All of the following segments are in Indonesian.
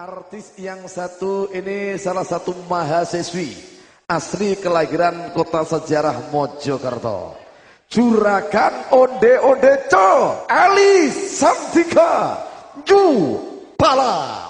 Artis yang satu ini salah satu mahasiswi asli kelahiran kota sejarah Mojokerto. Juragan Onde Onde Co, Ali Santika, Ju Pala.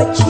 pote.